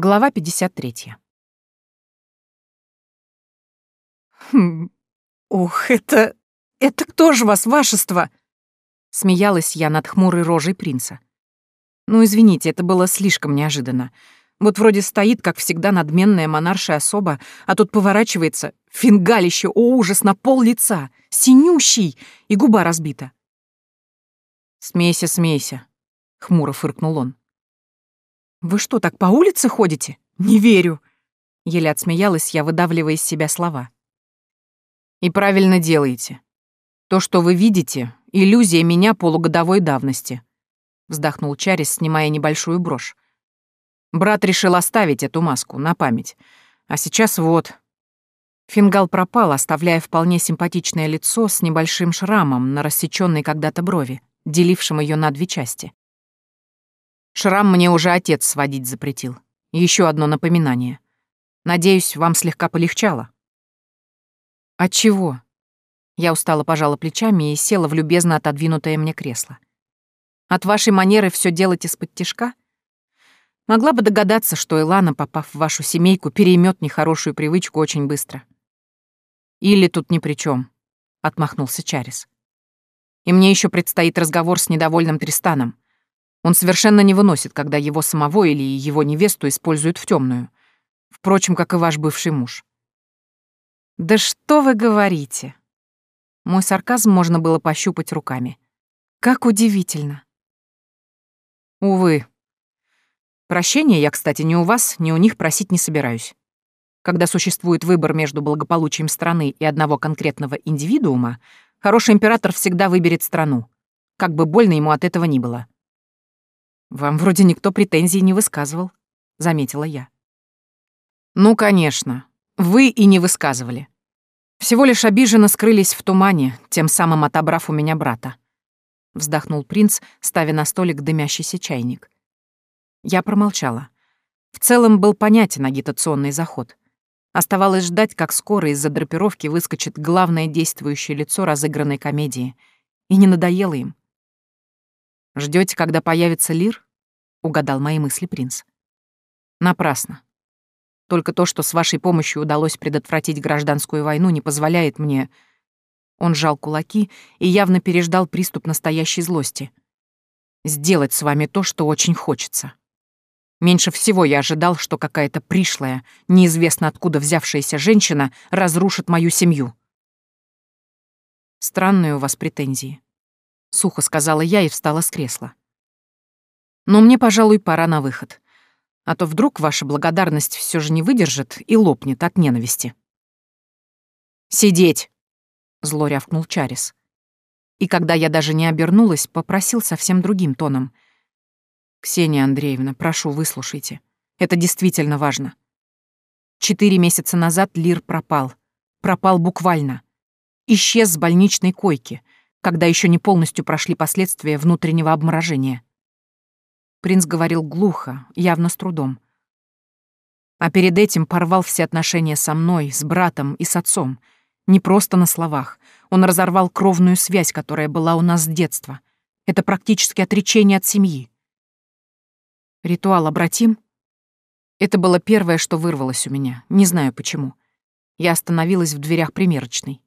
Глава 53. «Хм, ух, это... это кто же вас, вашество?» Смеялась я над хмурой рожей принца. Ну, извините, это было слишком неожиданно. Вот вроде стоит, как всегда, надменная монаршая особа, а тут поворачивается, фингалище, о ужас, на пол лица, синющий, и губа разбита. «Смейся, смейся», — хмуро фыркнул он. «Вы что, так по улице ходите? Не верю!» Еле отсмеялась я, выдавливая из себя слова. «И правильно делаете. То, что вы видите, — иллюзия меня полугодовой давности», — вздохнул Чарис, снимая небольшую брошь. «Брат решил оставить эту маску на память. А сейчас вот...» Фингал пропал, оставляя вполне симпатичное лицо с небольшим шрамом на рассечённой когда-то брови, делившим ее на две части. Шрам мне уже отец сводить запретил. Еще одно напоминание. Надеюсь, вам слегка полегчало. От чего? Я устало пожала плечами и села в любезно отодвинутое мне кресло. От вашей манеры все делать из-под тишка? Могла бы догадаться, что Илана, попав в вашу семейку, переймет нехорошую привычку очень быстро. Или тут ни при чем, отмахнулся Чарис. И мне еще предстоит разговор с недовольным Тристаном. Он совершенно не выносит, когда его самого или его невесту используют в темную. Впрочем, как и ваш бывший муж. «Да что вы говорите?» Мой сарказм можно было пощупать руками. «Как удивительно!» «Увы. Прощения я, кстати, ни у вас, ни у них просить не собираюсь. Когда существует выбор между благополучием страны и одного конкретного индивидуума, хороший император всегда выберет страну, как бы больно ему от этого ни было. «Вам вроде никто претензий не высказывал», — заметила я. «Ну, конечно. Вы и не высказывали. Всего лишь обиженно скрылись в тумане, тем самым отобрав у меня брата», — вздохнул принц, ставя на столик дымящийся чайник. Я промолчала. В целом был понятен агитационный заход. Оставалось ждать, как скоро из-за драпировки выскочит главное действующее лицо разыгранной комедии. И не надоело им. Ждете, когда появится Лир? Угадал мои мысли принц. Напрасно. Только то, что с вашей помощью удалось предотвратить гражданскую войну, не позволяет мне... Он сжал кулаки и явно переждал приступ настоящей злости. Сделать с вами то, что очень хочется. Меньше всего я ожидал, что какая-то пришлая, неизвестно откуда взявшаяся женщина разрушит мою семью. Странные у вас претензии. — сухо сказала я и встала с кресла. «Но мне, пожалуй, пора на выход. А то вдруг ваша благодарность все же не выдержит и лопнет от ненависти». «Сидеть!» — зло рявкнул Чарис. И когда я даже не обернулась, попросил совсем другим тоном. «Ксения Андреевна, прошу, выслушайте. Это действительно важно. Четыре месяца назад Лир пропал. Пропал буквально. Исчез с больничной койки — когда еще не полностью прошли последствия внутреннего обморожения. Принц говорил глухо, явно с трудом. А перед этим порвал все отношения со мной, с братом и с отцом. Не просто на словах. Он разорвал кровную связь, которая была у нас с детства. Это практически отречение от семьи. Ритуал обратим? Это было первое, что вырвалось у меня. Не знаю почему. Я остановилась в дверях примерочной.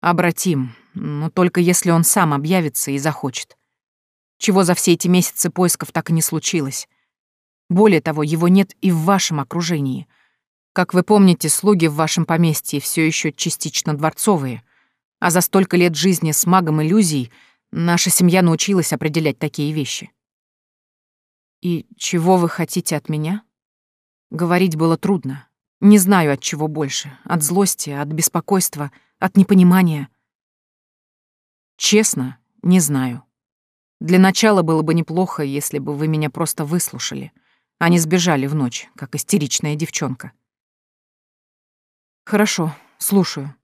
Обратим, но только если он сам объявится и захочет. Чего за все эти месяцы поисков так и не случилось. Более того, его нет и в вашем окружении. Как вы помните, слуги в вашем поместье все еще частично дворцовые, а за столько лет жизни с магом иллюзий наша семья научилась определять такие вещи. И чего вы хотите от меня? Говорить было трудно. Не знаю, от чего больше. От злости, от беспокойства — от непонимания? Честно, не знаю. Для начала было бы неплохо, если бы вы меня просто выслушали, а не сбежали в ночь, как истеричная девчонка. Хорошо, слушаю,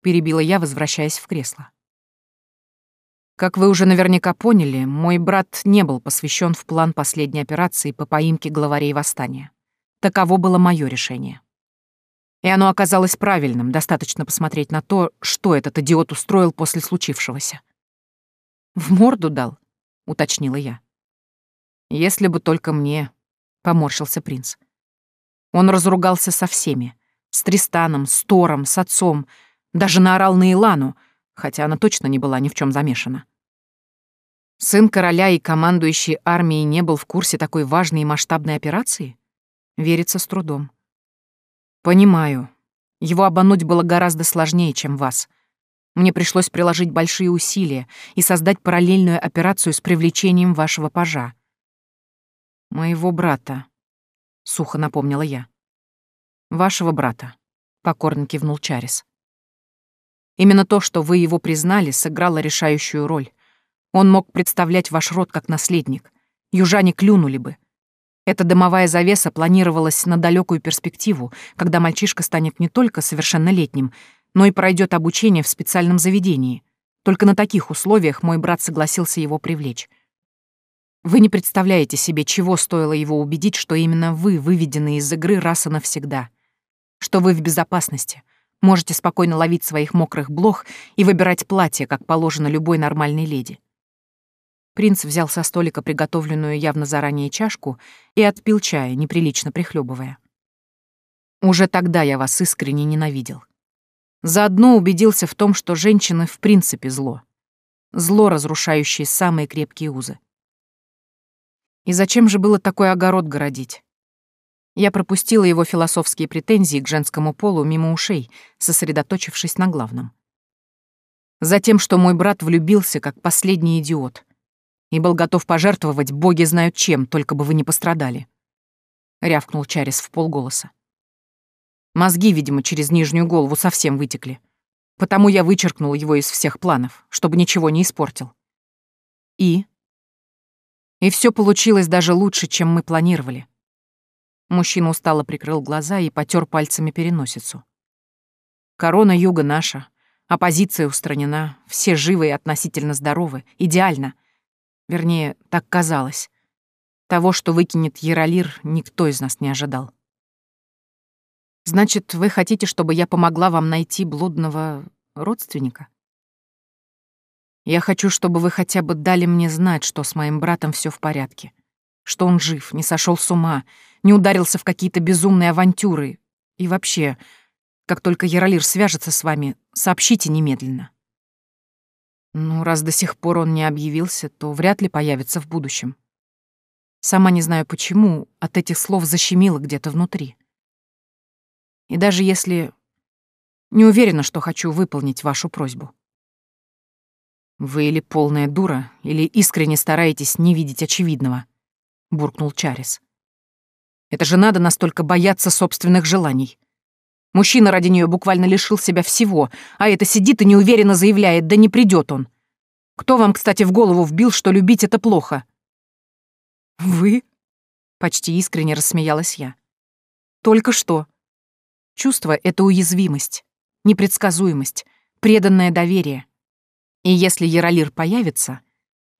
перебила я, возвращаясь в кресло. Как вы уже наверняка поняли, мой брат не был посвящен в план последней операции по поимке главарей восстания. Таково было мое решение. И оно оказалось правильным, достаточно посмотреть на то, что этот идиот устроил после случившегося. «В морду дал», — уточнила я. «Если бы только мне», — поморщился принц. Он разругался со всеми. С Тристаном, с Тором, с отцом. Даже наорал на Илану, хотя она точно не была ни в чем замешана. Сын короля и командующий армией не был в курсе такой важной и масштабной операции? Верится с трудом. Понимаю. Его обмануть было гораздо сложнее, чем вас. Мне пришлось приложить большие усилия и создать параллельную операцию с привлечением вашего пажа. Моего брата, — сухо напомнила я. «Вашего брата», — покорно кивнул Чарис. «Именно то, что вы его признали, сыграло решающую роль. Он мог представлять ваш род как наследник. Южане клюнули бы. Эта дымовая завеса планировалась на далекую перспективу, когда мальчишка станет не только совершеннолетним, но и пройдет обучение в специальном заведении. Только на таких условиях мой брат согласился его привлечь. Вы не представляете себе, чего стоило его убедить, что именно вы выведены из игры раз и навсегда. Что вы в безопасности. Можете спокойно ловить своих мокрых блох и выбирать платье, как положено любой нормальной леди. Принц взял со столика приготовленную явно заранее чашку и отпил чая, неприлично прихлебывая. Уже тогда я вас искренне ненавидел. Заодно убедился в том, что женщины в принципе зло. Зло, разрушающее самые крепкие узы. И зачем же было такой огород городить? Я пропустила его философские претензии к женскому полу мимо ушей, сосредоточившись на главном. Затем, что мой брат влюбился, как последний идиот, и был готов пожертвовать боги знают чем, только бы вы не пострадали. Рявкнул Чарис в полголоса. Мозги, видимо, через нижнюю голову совсем вытекли. Потому я вычеркнул его из всех планов, чтобы ничего не испортил. И и все получилось даже лучше, чем мы планировали. Мужчина устало прикрыл глаза и потер пальцами переносицу. Корона юга наша, оппозиция устранена, все живы и относительно здоровы, идеально. Вернее, так казалось. Того, что выкинет Яролир, никто из нас не ожидал. Значит, вы хотите, чтобы я помогла вам найти блудного родственника? Я хочу, чтобы вы хотя бы дали мне знать, что с моим братом все в порядке. Что он жив, не сошел с ума, не ударился в какие-то безумные авантюры. И вообще, как только Яролир свяжется с вами, сообщите немедленно. Ну, раз до сих пор он не объявился, то вряд ли появится в будущем. Сама не знаю почему, от этих слов защемило где-то внутри. И даже если... Не уверена, что хочу выполнить вашу просьбу. «Вы или полная дура, или искренне стараетесь не видеть очевидного», — буркнул Чарис. «Это же надо настолько бояться собственных желаний. Мужчина ради нее буквально лишил себя всего, а это сидит и неуверенно заявляет, да не придет он. Кто вам, кстати, в голову вбил, что любить — это плохо?» «Вы?» — почти искренне рассмеялась я. «Только что. Чувство — это уязвимость, непредсказуемость, преданное доверие. И если Яролир появится,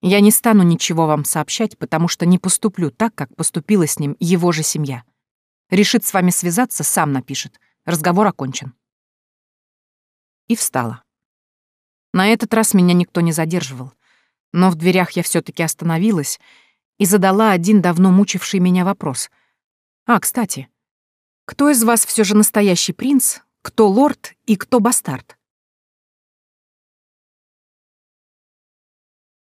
я не стану ничего вам сообщать, потому что не поступлю так, как поступила с ним его же семья. Решит с вами связаться, сам напишет. Разговор окончен. И встала. На этот раз меня никто не задерживал, но в дверях я все таки остановилась и задала один давно мучивший меня вопрос. А, кстати, кто из вас все же настоящий принц, кто лорд и кто бастард?